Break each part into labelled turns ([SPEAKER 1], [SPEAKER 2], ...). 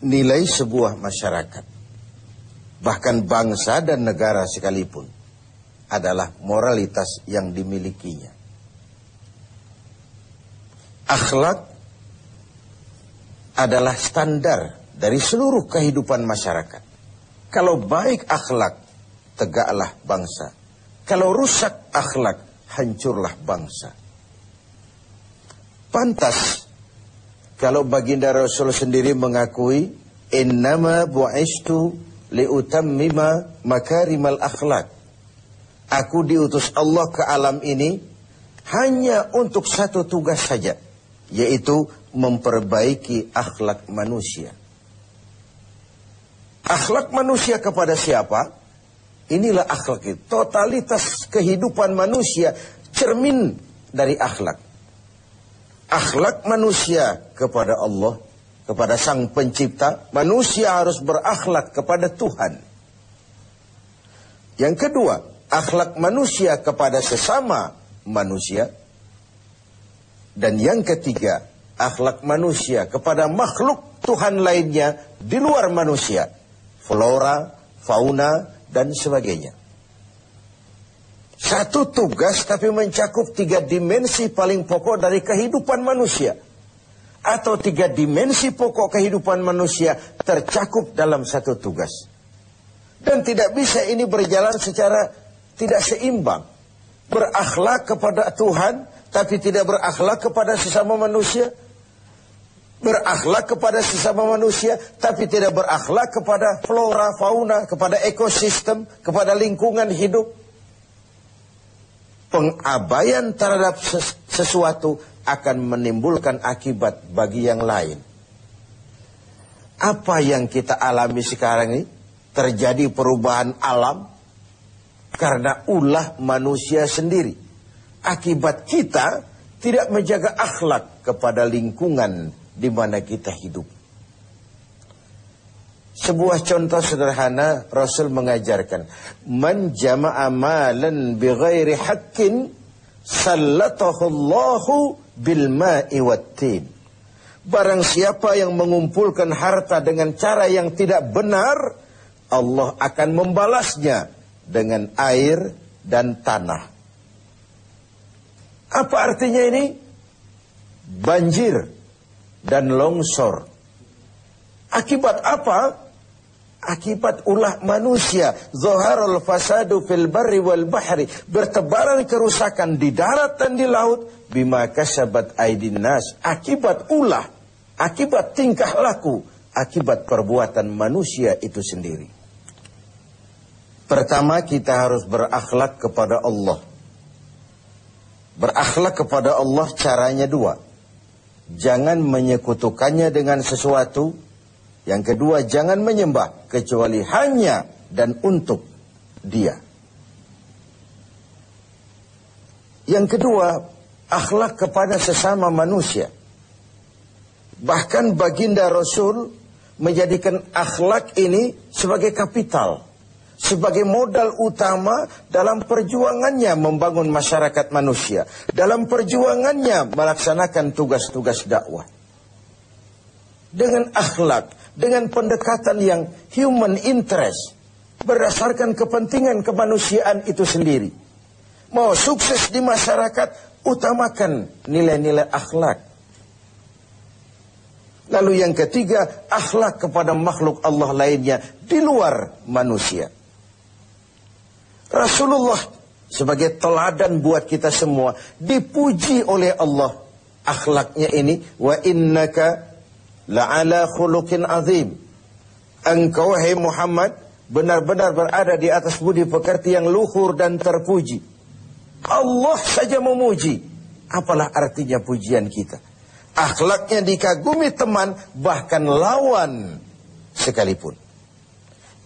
[SPEAKER 1] nilai sebuah masyarakat, bahkan bangsa dan negara sekalipun, adalah moralitas yang dimilikinya. Akhlak adalah standar dari seluruh kehidupan masyarakat. Kalau baik akhlak, tegaklah bangsa. Kalau rusak akhlak, hancurlah bangsa. Pantas kalau baginda Rasul sendiri mengakui innama bu'istu liutammima makarimal akhlak. Aku diutus Allah ke alam ini hanya untuk satu tugas saja, yaitu memperbaiki akhlak manusia. Akhlak manusia kepada siapa? Inilah akhlak itu. Totalitas kehidupan manusia cermin dari akhlak akhlak manusia kepada Allah, kepada Sang Pencipta, manusia harus berakhlak kepada Tuhan. Yang kedua, akhlak manusia kepada sesama manusia. Dan yang ketiga, akhlak manusia kepada makhluk Tuhan lainnya di luar manusia. Flora, fauna, dan sebagainya. Satu tugas tapi mencakup tiga dimensi paling pokok dari kehidupan manusia. Atau tiga dimensi pokok kehidupan manusia tercakup dalam satu tugas. Dan tidak bisa ini berjalan secara tidak seimbang. Berakhlak kepada Tuhan tapi tidak berakhlak kepada sesama manusia. Berakhlak kepada sesama manusia tapi tidak berakhlak kepada flora, fauna, kepada ekosistem, kepada lingkungan hidup pengabaian terhadap sesuatu akan menimbulkan akibat bagi yang lain. Apa yang kita alami sekarang ini terjadi perubahan alam karena ulah manusia sendiri. Akibat kita tidak menjaga akhlak kepada lingkungan di mana kita hidup. Sebuah contoh sederhana Rasul mengajarkan Man jama'a malan bighairi haqqin Sallatahu Allahu bil ma'i wattin Barang siapa yang mengumpulkan harta dengan cara yang tidak benar Allah akan membalasnya dengan air dan tanah Apa artinya ini? Banjir dan longsor Akibat apa? Akibat ulah manusia zaharul fasadu fil barri wal bahri bertebaran kerusakan di darat dan di laut bima kasabat aidin nas akibat ulah akibat tingkah laku akibat perbuatan manusia itu sendiri. Pertama kita harus berakhlak kepada Allah. Berakhlak kepada Allah caranya dua. Jangan menyekutukannya dengan sesuatu yang kedua, jangan menyembah kecuali hanya dan untuk dia. Yang kedua, akhlak kepada sesama manusia. Bahkan baginda Rasul menjadikan akhlak ini sebagai kapital. Sebagai modal utama dalam perjuangannya membangun masyarakat manusia. Dalam perjuangannya melaksanakan tugas-tugas dakwah. Dengan akhlak dengan pendekatan yang human interest berdasarkan kepentingan kemanusiaan itu sendiri. Mau sukses di masyarakat, utamakan nilai-nilai akhlak. Lalu yang ketiga, akhlak kepada makhluk Allah lainnya di luar manusia. Rasulullah sebagai teladan buat kita semua dipuji oleh Allah akhlaknya ini wa innaka la'ala khuluqin azim. Engkau hai Muhammad benar-benar berada di atas budi pekerti yang luhur dan terpuji. Allah saja memuji. Apalah artinya pujian kita? Akhlaknya dikagumi teman bahkan lawan sekalipun.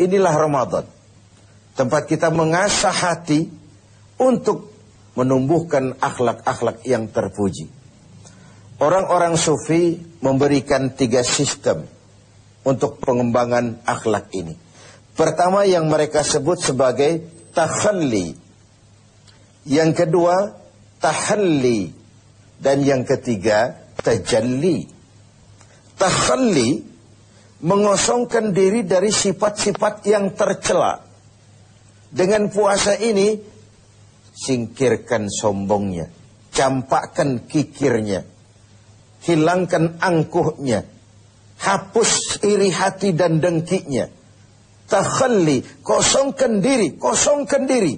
[SPEAKER 1] Inilah Ramadan. Tempat kita mengasah hati untuk menumbuhkan akhlak-akhlak yang terpuji. Orang-orang sufi memberikan tiga sistem untuk pengembangan akhlak ini. Pertama yang mereka sebut sebagai takhalli. Yang kedua tahalli. Dan yang ketiga tajalli. Takhalli mengosongkan diri dari sifat-sifat yang tercela. Dengan puasa ini, singkirkan sombongnya, campakkan kikirnya, hilangkan angkuhnya, hapus iri hati dan dengkinya. Takhalli, kosongkan diri, kosongkan diri.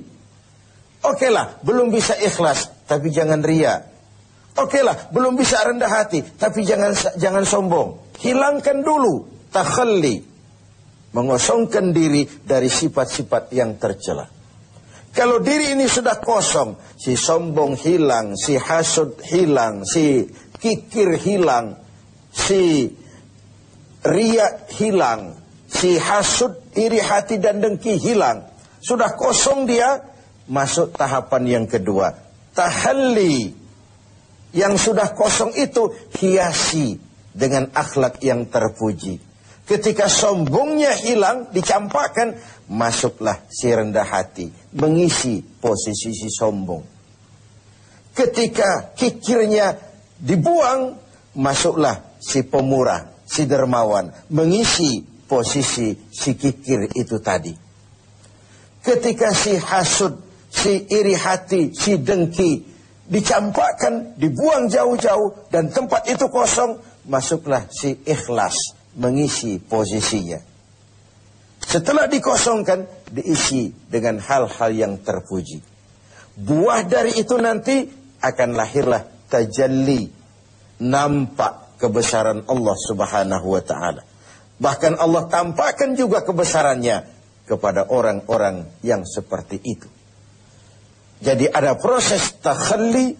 [SPEAKER 1] Oke lah, belum bisa ikhlas, tapi jangan ria. Oke lah, belum bisa rendah hati, tapi jangan jangan sombong. Hilangkan dulu takhalli, mengosongkan diri dari sifat-sifat yang tercela. Kalau diri ini sudah kosong, si sombong hilang, si hasud hilang, si kikir hilang, si riak hilang, si hasud, iri hati dan dengki hilang. Sudah kosong dia, masuk tahapan yang kedua. Tahalli. Yang sudah kosong itu hiasi dengan akhlak yang terpuji. Ketika sombongnya hilang, dicampakkan, masuklah si rendah hati, mengisi posisi si sombong. Ketika kikirnya dibuang, masuklah si pemurah, si dermawan, mengisi posisi si kikir itu tadi. Ketika si hasud, si iri hati, si dengki, dicampakkan, dibuang jauh-jauh, dan tempat itu kosong, masuklah si ikhlas, mengisi posisinya. Setelah dikosongkan, diisi dengan hal-hal yang terpuji. Buah dari itu nanti akan lahirlah tajalli, nampak kebesaran Allah subhanahu wa ta'ala. Bahkan Allah tampakkan juga kebesarannya kepada orang-orang yang seperti itu. Jadi ada proses takhalli,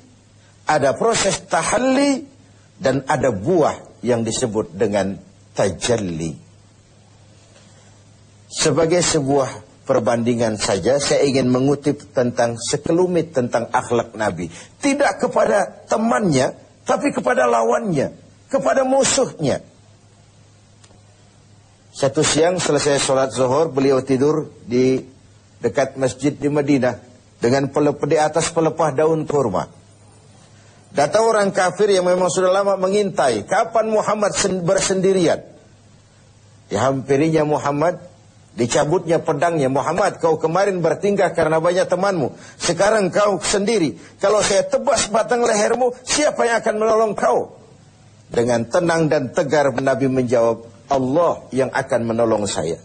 [SPEAKER 1] ada proses tahalli, dan ada buah yang disebut dengan tajalli. Sebagai sebuah perbandingan saja, saya ingin mengutip tentang sekelumit tentang akhlak Nabi. Tidak kepada temannya, tapi kepada lawannya, kepada musuhnya. Satu siang selesai sholat zuhur, beliau tidur di dekat masjid di Madinah dengan di atas pelepah daun kurma. Datang orang kafir yang memang sudah lama mengintai. Kapan Muhammad bersendirian? Dihampirinya Muhammad, dicabutnya pedangnya. Muhammad, kau kemarin bertingkah karena banyak temanmu. Sekarang kau sendiri. Kalau saya tebas batang lehermu, siapa yang akan menolong kau? Dengan tenang dan tegar Nabi menjawab, Allah yang akan menolong saya.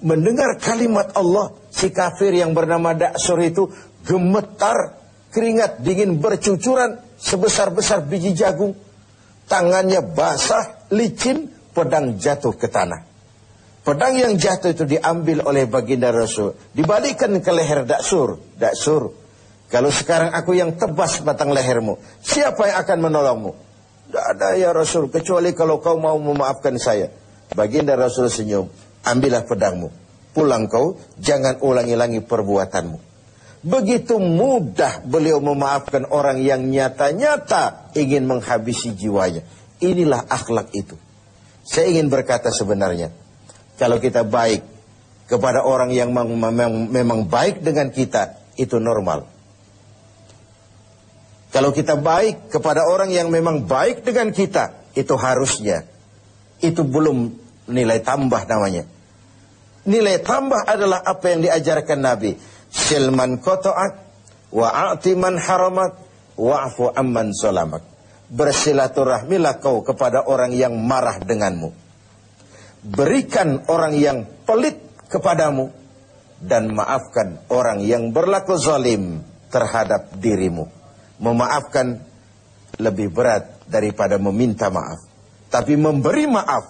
[SPEAKER 1] Mendengar kalimat Allah, si kafir yang bernama Daksur itu gemetar, keringat dingin bercucuran, sebesar-besar biji jagung. Tangannya basah, licin, pedang jatuh ke tanah. Pedang yang jatuh itu diambil oleh baginda Rasul. Dibalikkan ke leher Daksur. Daksur, kalau sekarang aku yang tebas batang lehermu, siapa yang akan menolongmu? Tidak ada ya Rasul, kecuali kalau kau mau memaafkan saya. Baginda Rasul senyum, ambillah pedangmu. Pulang kau, jangan ulangi-langi perbuatanmu. Begitu mudah beliau memaafkan orang yang nyata-nyata ingin menghabisi jiwanya. Inilah akhlak itu. Saya ingin berkata sebenarnya, kalau kita baik kepada orang yang memang, memang baik dengan kita, itu normal. Kalau kita baik kepada orang yang memang baik dengan kita, itu harusnya. Itu belum nilai tambah namanya. Nilai tambah adalah apa yang diajarkan Nabi silman kotoak wa'ati man haramat wa'fu amman solamak. Bersilaturahmilah kau kepada orang yang marah denganmu. Berikan orang yang pelit kepadamu. Dan maafkan orang yang berlaku zalim terhadap dirimu. Memaafkan lebih berat daripada meminta maaf. Tapi memberi maaf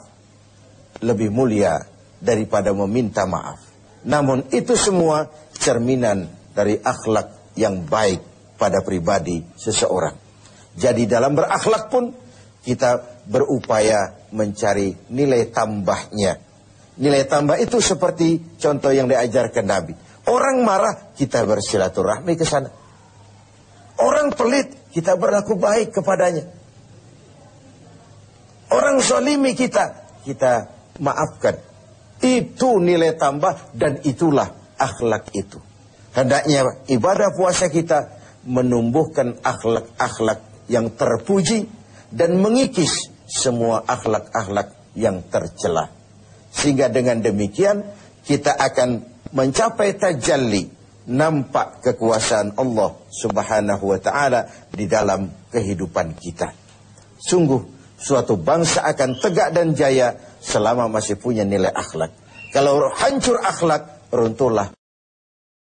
[SPEAKER 1] lebih mulia daripada meminta maaf. Namun itu semua cerminan dari akhlak yang baik pada pribadi seseorang. Jadi dalam berakhlak pun kita berupaya mencari nilai tambahnya. Nilai tambah itu seperti contoh yang diajarkan Nabi. Orang marah, kita bersilaturahmi ke sana. Orang pelit, kita berlaku baik kepadanya. Orang zalimi kita, kita maafkan. Itu nilai tambah dan itulah akhlak itu. Hendaknya ibadah puasa kita menumbuhkan akhlak-akhlak yang terpuji dan mengikis semua akhlak-akhlak yang tercela. Sehingga dengan demikian kita akan mencapai tajalli nampak kekuasaan Allah Subhanahu wa taala di dalam kehidupan kita. Sungguh suatu bangsa akan tegak dan jaya selama masih punya nilai akhlak. Kalau hancur akhlak, runtuhlah